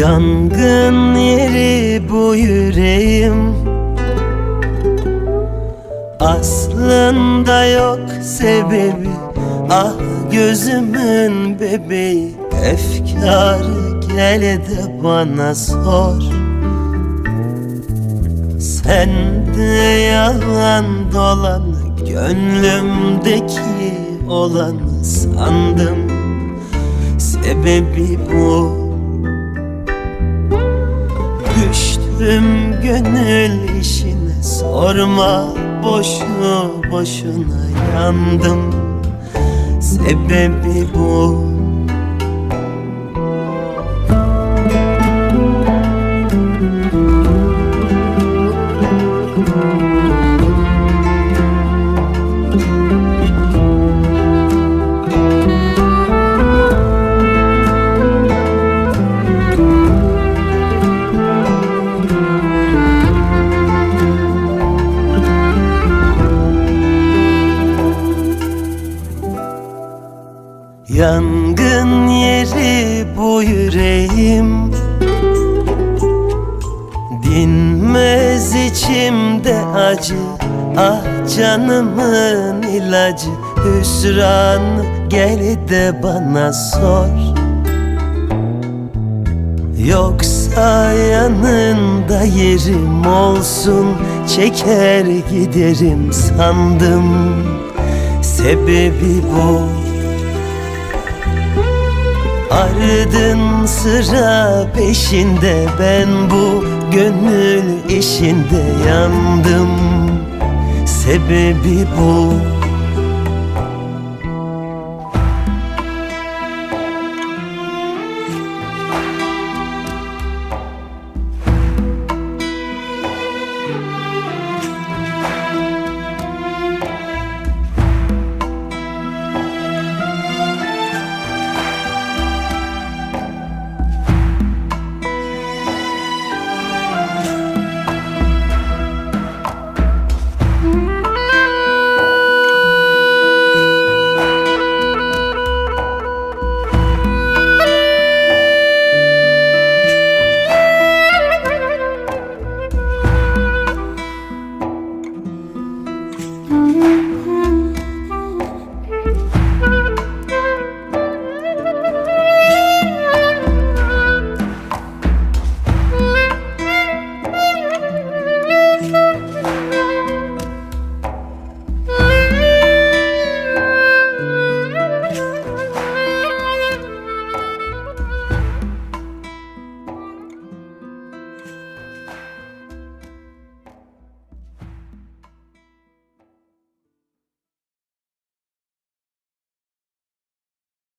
Yangın yeri bu yüreğim. Aslında yok sebebi Ah gözümün bebeği. Efkarı gel de bana sor. Sen de yalan dolan Gönlümdeki olanı sandım. Sebebi bu Düştüm gönül işine sorma boşu boşuna yandım. Sebebi bu Yangın yeri bu yüreğim. Dinmez içimde acı. Ah canımın ilacı. Hüsran gel de bana sor. Yoksa yanında yerim olsun. Çeker giderim sandım. Sebebi bu Ardın sıra peşinde ben bu gönül işinde yandım. Sebebi bu